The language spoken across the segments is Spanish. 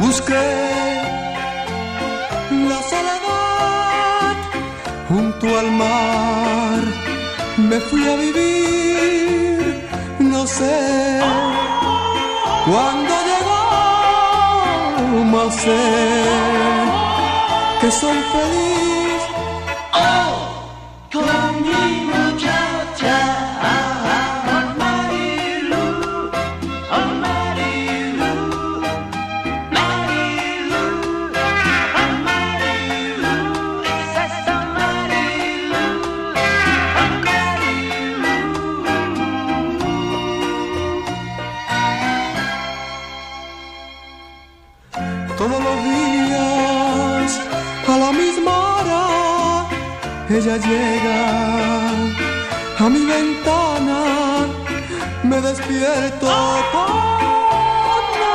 busqué la soledad junto al mar. Me fui a vivir, no sé cuándo llegó, más sé que soy feliz. Todos los días a la misma hora ella llega a mi ventana, me despierto con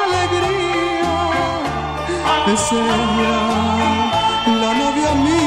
alegría. Es ella, la novia mía.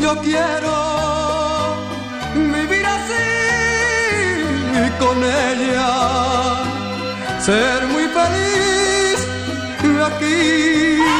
Yo quiero vivir así con ella, ser muy feliz aquí